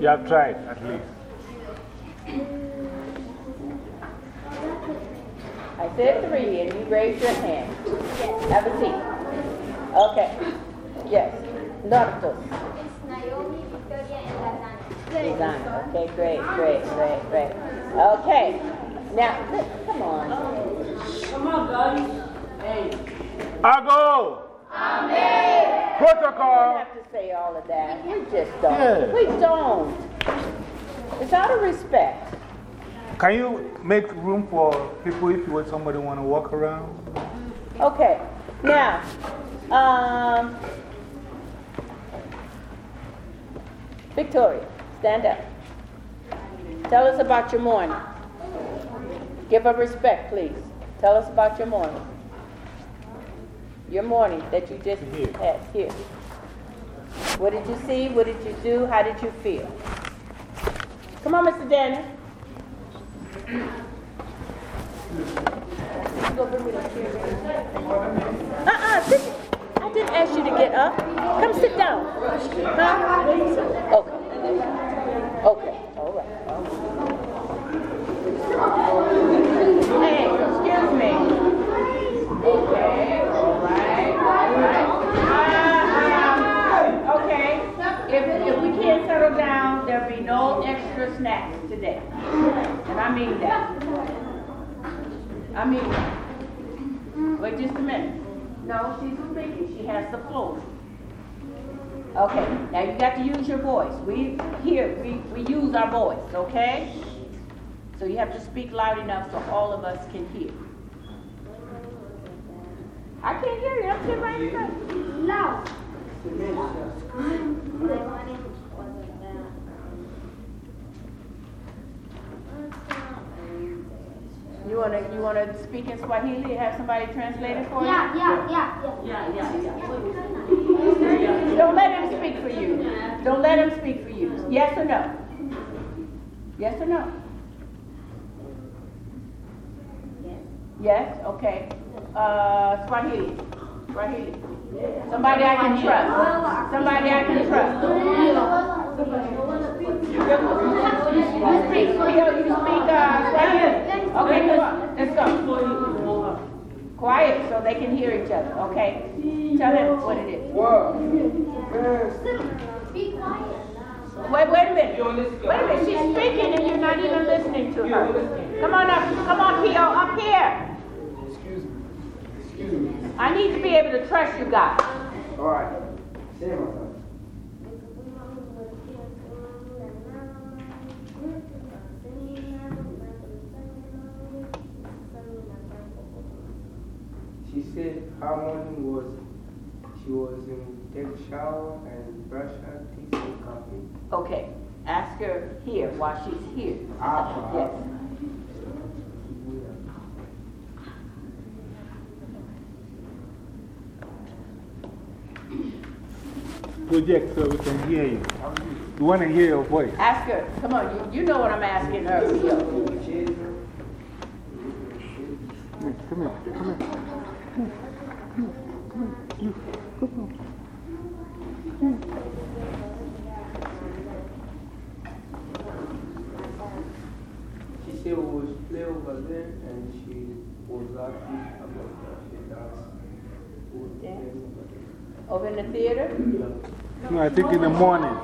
You have tried, at least. I said three, and you raised your hand. Yes. Have a seat. Okay. Yes. Nortos. It's Naomi, Victoria, and Latana. Design. Okay, great, great, great, great. Okay. Now, come on. Come on, guys. Hey. Ago! Amen. We Protocol! don't have to say all of that. We just don't. Yeah. We don't. It's out of respect. Can you make room for people if you want somebody want to walk around? Okay. Now, um, Victoria, stand up. Tell us about your morning. Give her respect, please. Tell us about your morning. Your morning that you just Here. had here. What did you see? What did you do? How did you feel? Come on, Mr. Daniel. Uh-uh, sit. I didn't ask you to get up. Come sit down. Huh? Okay. Okay, all right. Hey, excuse me. Okay, all right, all right. Uh, um, okay, if, if we can't settle down, there'll be no extra snacks today. And I mean that. I mean that. Wait just a minute. No, she's speaking. She has the floor. Okay, now you got to use your voice. We here, we, we use our voice, okay? So you have to speak loud enough so all of us can hear. I can't hear you. I'm sitting right in front. Loud. You wanna you wanna speak in Swahili? Have somebody translate it for you? Yeah, yeah, yeah, yeah. Yeah, yeah, yeah. Don't let him speak for you. Don't let him speak for you. Yes or no? Yes or no? Yes? Okay. Uh, Swahili. Swahili. Somebody I can trust. Somebody I can trust. You speak, Leo, you speak uh, Swahili. Okay, come on. Let's go. Quiet so they can hear each other, okay? Tell them what it is. Be quiet. Wait, wait a minute. Wait a minute. She's speaking and you're not even listening to her. Come on up. Come on, Keo. Up here. Excuse me. Excuse me. I need to be able to trust you guys. All right. Say my said her morning was she was in take shower and brush her teeth and coffee. Okay. Ask her here while she's here. Ah, Yes. Project so we can hear you. We want to hear your voice. Ask her. Come on. You, you know what I'm asking her, Come here, come here. Come here. She said we was play over and she was happy about that. She danced. We over in the theater? No, I think in the morning.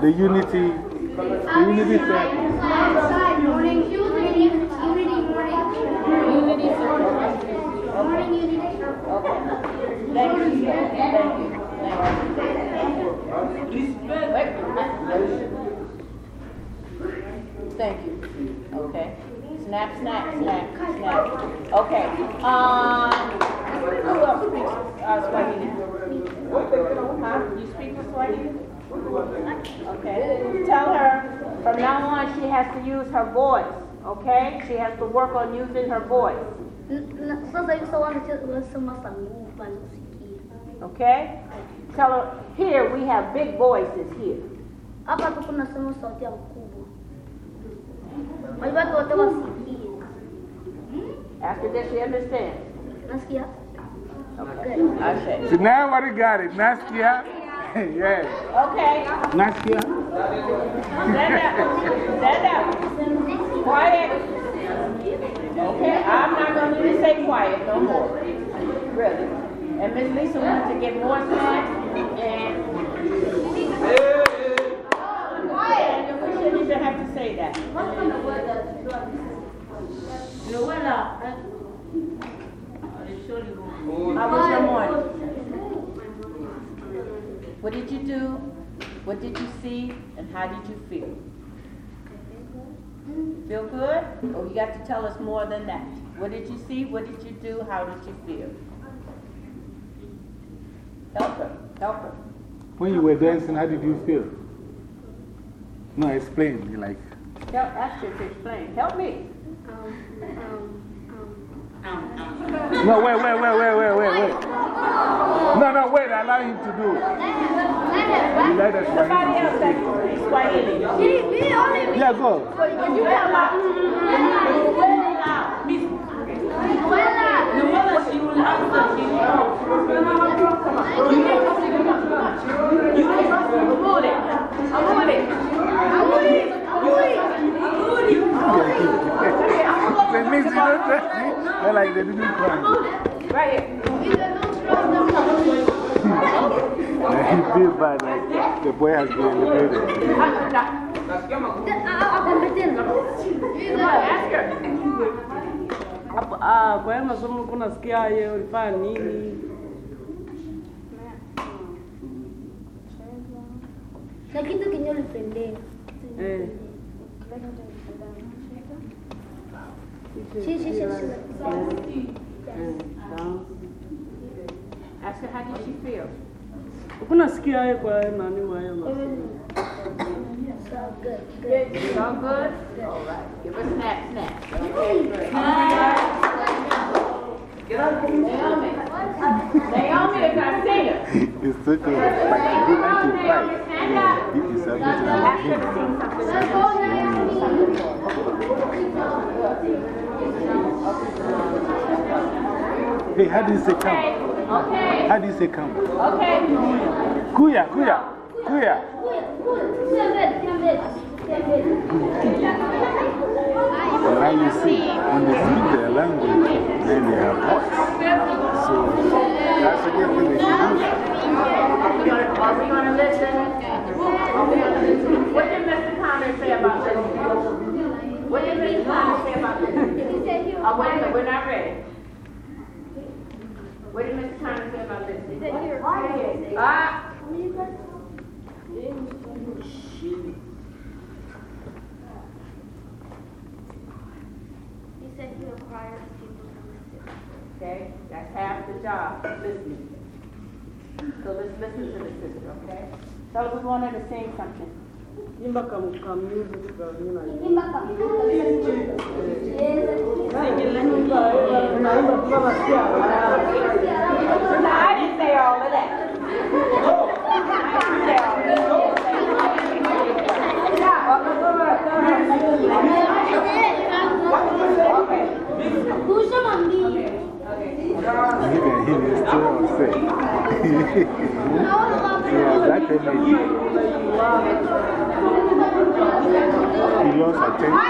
The unity, the unity circle. Morning, unity, unity, morning. Unity circle. Morning, unity. Okay. Thank you. Thank you. Thank you. Wait. Thank you. Okay. Snap, snap, snap, snap. Okay. Um, who else speaks uh, Swahili? Huh? You speak Swahili? Okay. Tell her from now on she has to use her voice. Okay? She has to work on using her voice. Okay? Tell her, here we have big voices here. Hapa tu kunasema sauti ya mkubwa. Watu wote wasikie. After this, she understands. Nasikia? Okay. I say. So now everybody got it. Nastia? yeah. Okay. Naskia? Stand up. Stand up. Quiet. Okay, I'm not going to say quiet no more. Really. And Miss Lisa wants to get more snacks and. Quiet. We shouldn't even have to say that. Luella. Oh, how was your morning? What did you do? What did you see? And how did you feel? Feel good? Oh, you got to tell us more than that. What did you see? What did you do? How did you feel? Help her. Help her. When you were dancing, how did you feel? No, explain. You like. Help, ask her to explain. Help me. No, wait, wait, wait, wait, wait, wait, wait. No, no, wait. Allow him to do it. Let us Somebody else that speaks Swahili. Yeah, go. When you tell her, very loud. Luella, she will answer. She will answer. You can You can move it. I'm with it. I'm with it. That means you don't trust me. They're like, they didn't cry. Right here. He feels bad. Like the boy has been elevated. Ah, ah, Come on, ask her. Ah, kwa hiyo masomo ulikuwa unasikiaje? Ulifanya nini? Na kitu kenye ulipendea. Eh. Ask her, how did she feel? Ulikuwa unasikiaje kwa hiyo nani wa hiyo masomo? So good, good. All good? All right. Give us snap, snap. Okay. Naomi. Naomi is our singer. It's such a fight. He like to fight. Yeah, he is a bit Ask her of to sing something. Hey, how do you say Okay. come? Okay. How do you say come? Okay. Kuya, kuya, kuya. And now you see, when they speak their language, then they have voice. So that's a good thing they should do. Are we gonna, are we gonna listen? Are we gonna listen? What did Mr. Connor say about this? What did Mr. Connor say about this? Oh, wait a minute, we're not ready. What did Mr. Connor say about this? Ah, He said he requires people to listen. okay, that's half the job, listening. So let's listen to the sister, okay? So we wanted to sing something. Imba kam kam music ka nina. Naimba tunasikia. No, I didn't say all of that. I didn't say all of that. You can hear me still upset. yeah, that energy. He lost attention.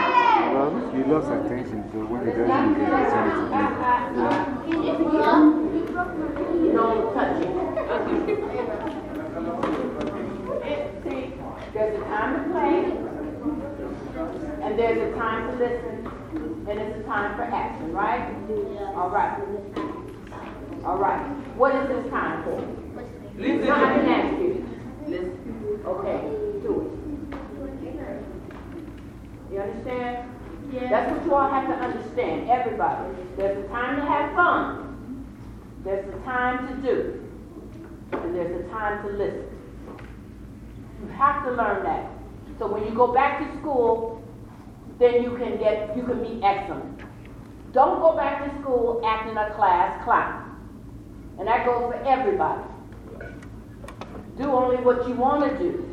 You know? He lost attention, so when he doesn't get it, he decides to do Don't touch it. See, there's a time to play, and there's a time to listen, and it's a time for action, right? All right. All right. What is this time for? Listen. No, I didn't ask you. Listen. Okay, do it. You understand? That's what you all have to understand, everybody. There's a time to have fun. There's a time to do. And there's a time to listen. You have to learn that. So when you go back to school, then you can get, you can be excellent. Don't go back to school acting a class clown. And that goes for everybody. Do only what you want to do.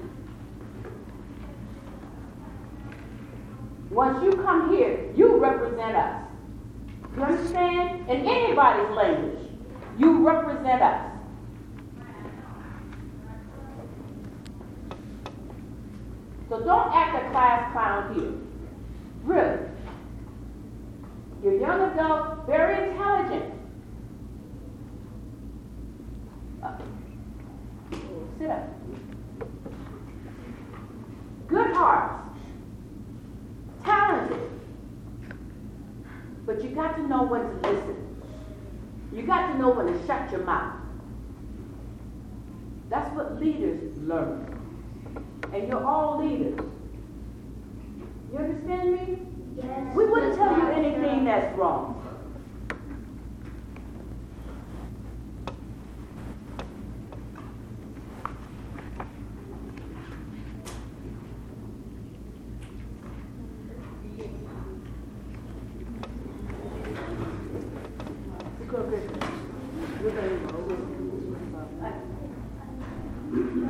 Once you come here, you represent us. You understand? In anybody's language, you represent us. So don't act a class clown here. Really. You're young adults, very intelligent. Uh, sit up. Good hearts. Talented. But you got to know when to listen. You got to know when to shut your mouth. That's what leaders learn. And you're all leaders. You understand me? Yes. We wouldn't tell you anything that's wrong.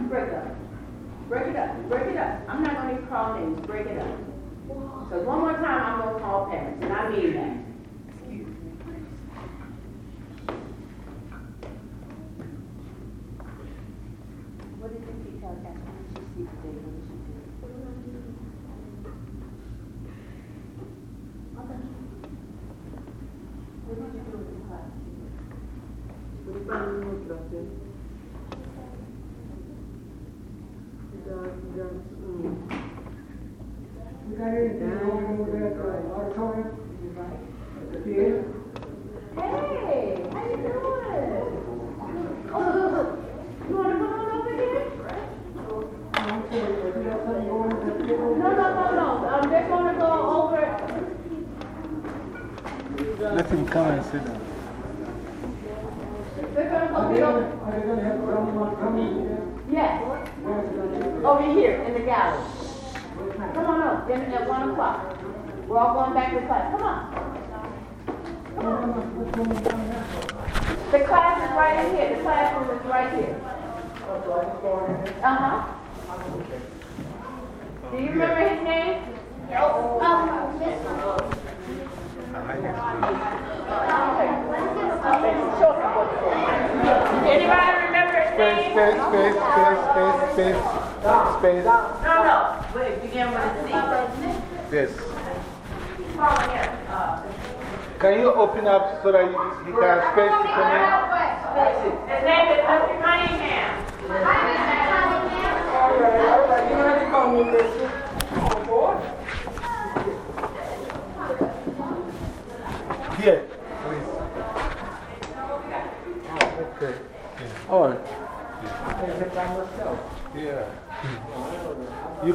Break it up. Break it up. Break it up. I'm not going to call names. Break it up. Because one more time, I'm going to call parents, and I mean that. What did you teach her, Catherine? What did she see today? What did she do? What did you do in the class? Hey, how you doing? Oh, you want to come on over here? No, no, no, no. Um, they're going to go over. Let him come and sit down. They're going to go get over. Yes. Over here in the gallery. Come on up. Then at 1 o'clock. We're all going back to class. Come on. Come on. The class is right in here. The classroom is right here. Uh huh. Do you remember his name? Um, this Anybody remember his Space, name? space, space, space, space, space, space. No, no. Wait, begin with a C. Yes. Call him. Uh, Can you open up so that you, you can have space to come in? His name is Mr. Cunningham. Here,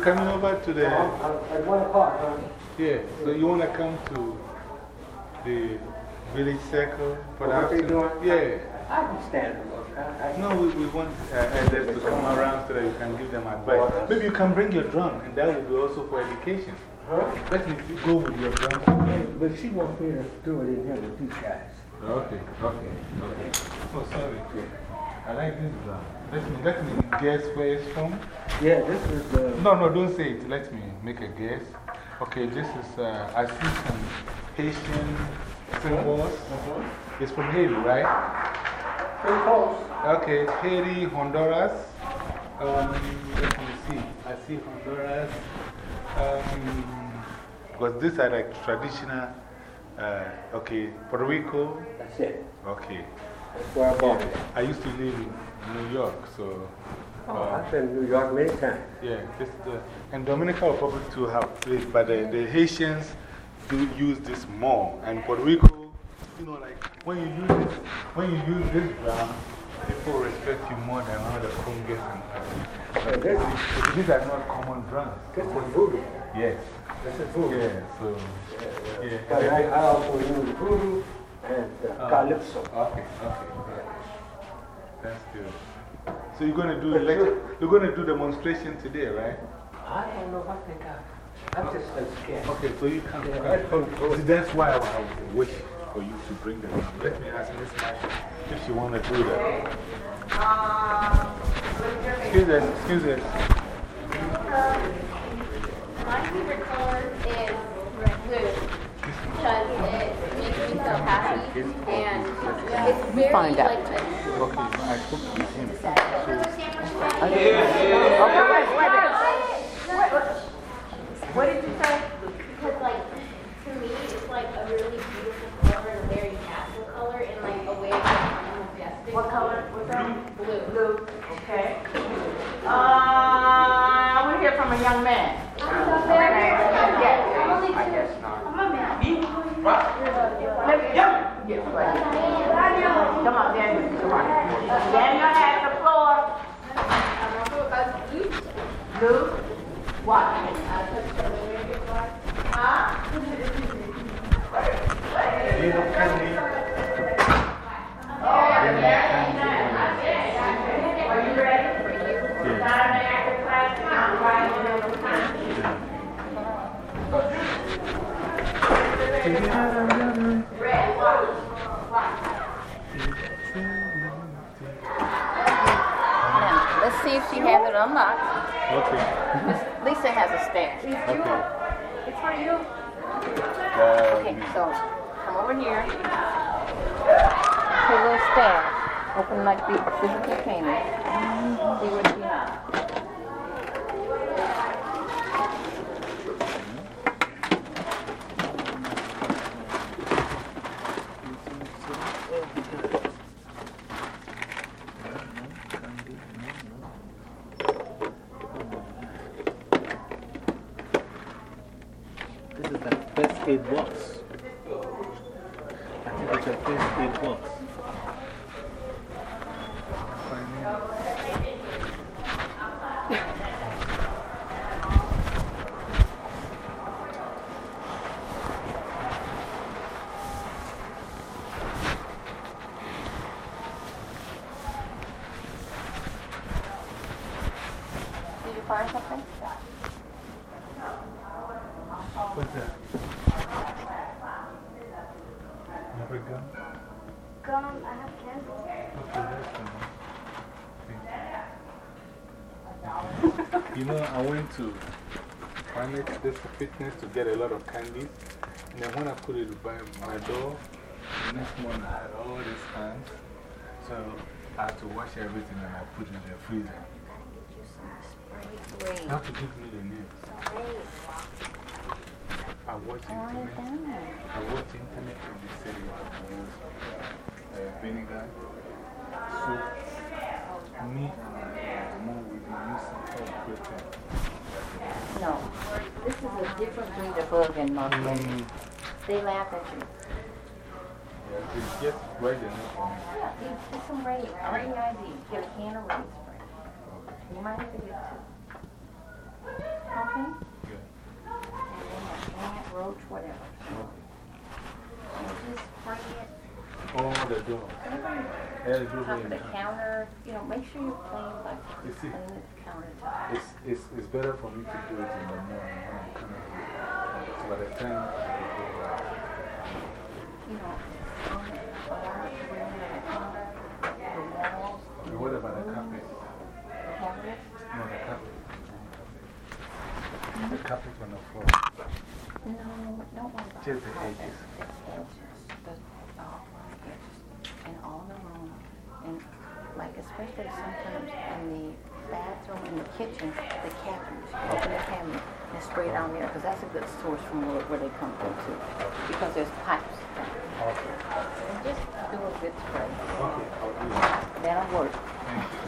coming over to the. at one o'clock, huh? Yeah, so you want to come to the village circle for the afternoon? Yeah. I can stand it, look. I, I, No, we, we want uh, elders to come around so that you can give them advice. Maybe you can bring your drum, and that will be also for education. huh? Let me go with your drum. But she wants me to do it in here with these guys. Okay, okay, okay. Oh, sorry. I like this drum. Let me, let me guess where it's from. Yeah, this is the. No, no, don't say it. Let me make a guess. Okay, this is, uh, I see some Haitian symbols. It's from Haiti, right? Pretty close. Okay, Haiti, Honduras. Um, let me see. I see Honduras. Um, because these are like traditional. Uh, okay, Puerto Rico. That's it. Okay. Where I used to live in New York, so. Oh, uh, I've been to New York many times. yeah, this the, and Dominican Republic too have this, but the, the Haitians do use this more. And Puerto Rico, you know, like when you use this, when you use this drum, people respect you more than all the congas and So this, uh, These are not common drums. this is voodoo. Yes. This is voodoo. Yeah, so, yeah. yeah. But I, I also use voodoo and uh, calypso. Okay, okay. That's good. So you're going to do, lecture, you're going to do demonstration today, right? I don't know what they got. I'm just uh, scared. Okay, so you can. Yeah, I don't know. See, that's why I would wish for you to bring them. Let me ask Miss Masha if she want to do that. Excuse us, excuse us. My favorite color is blue because it and it's very find out. like this. Okay, I spoke to him. So. What did you say? Because, like, to me, it's like a really beautiful color and a very natural color, and like a way of. What color? What? Blue. Blue. Okay. Uh, I want to hear from a young man. I'm a man. I'm a man. I'm a man. Daniel has the floor. Luke, what? Huh? Do you have candy? Oh, yeah, yeah, yeah. I said, I said. Are you ready? Yes. Saturday after class, I'm writing on the time. Ready, watch, watch. Now, let's see if she has it unlocked. Okay. Lisa has a stash. Okay. It's for you. Okay, so come over here. Her little stash. Open like the physical container. See what she has. This is the first aid box. I think it's a first aid box. Did you find something? What's that? Never gun? Gum, I have candy. Okay. You know, I went to Planet this fitness to get a lot of candies. And then when I put it by my door, the next morning I had all these cans. So I had to wash everything and I put it in the freezer. You have to give me the name. I watch internet. I watch internet and they said you have to use uh, vinegar, soup. Me and my mom, we been using all protein. No. This is a different breed of bug and monkey. Mm, They laugh at you. yeah, it's just right enough for me. Yeah, you get some raid, R-E-I-D. Get a can of raid spray. You might have to get two. Okay? Yeah. And then a ant, roach, whatever. And just spray it Oh, the door. every Yeah, it's top really of the nice. counter. You know, make sure you clean like You see, clean the countertop. it's, it's, it's better for me to do it in the morning when I'm coming here. So by the time I go back, You know, clean it, a lot of cleaning of the counter, the walls, And what about the carpet? the cabinets. No, the carpet. The carpet on the floor. No, don't worry about Just the edges. The edges, the, edges, and all the room, and like especially sometimes in the bathroom, in the kitchen, the cabinets, open the cabinet and spray down there, because that's a good source from where, where they come from too, because there's pipes. Okay. And just do a good spray. Okay, I'll do that. That'll work.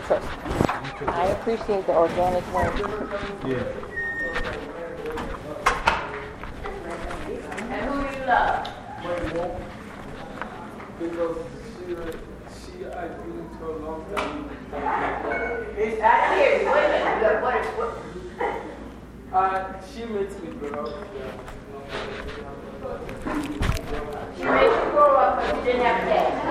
Trust me. I appreciate the organic work. Yeah. Because she, she, I been to a long time. It's, minute. What? Uh, she makes me grow up. You made you grow up, but you didn't have a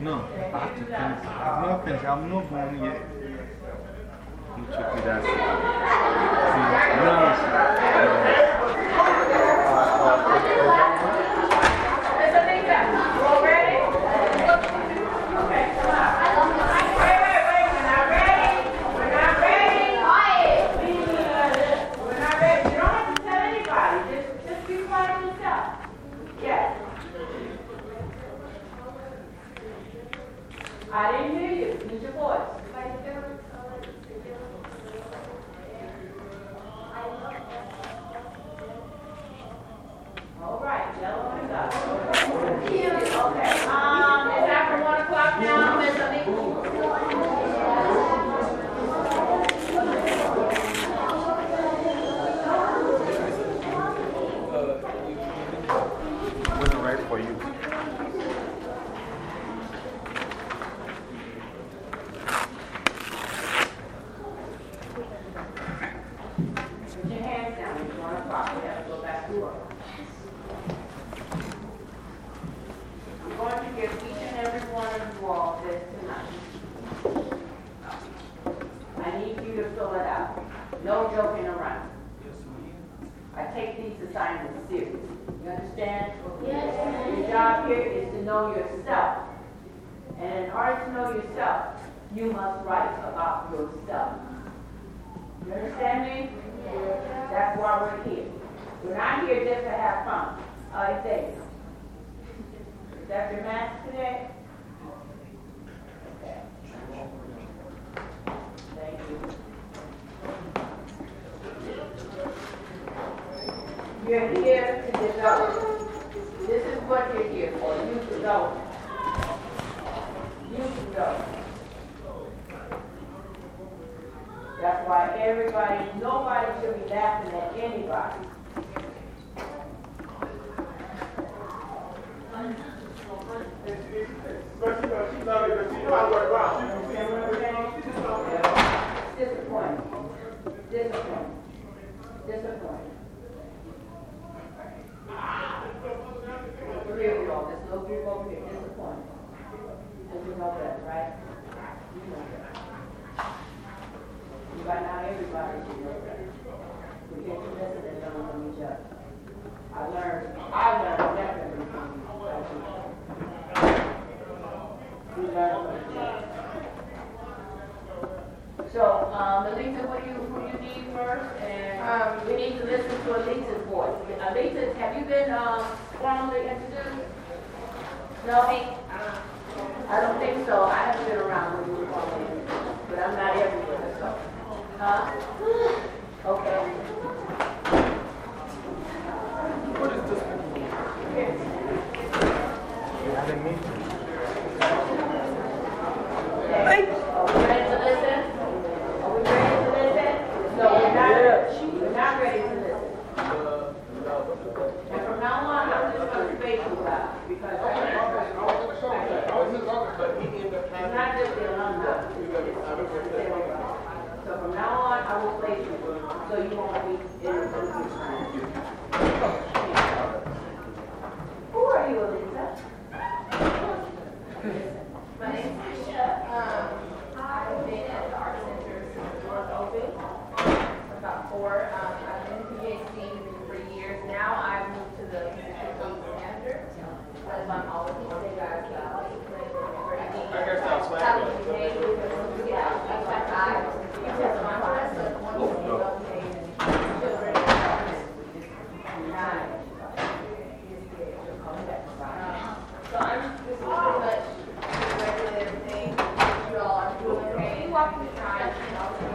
Não, não pensava no bom e não tinha cuidado. Não, não. I think. Is that your mask today? Okay. Thank you. You're here to develop. This is what you're here for. You develop. You develop. That's why everybody, nobody should be laughing at anybody. Three of y'all, there's no people here, disappointed. Because you know that, right? And from now on, I'm just going to you out because I not just the alumni. So from now on, I will space you so you won't be. talking to Brian.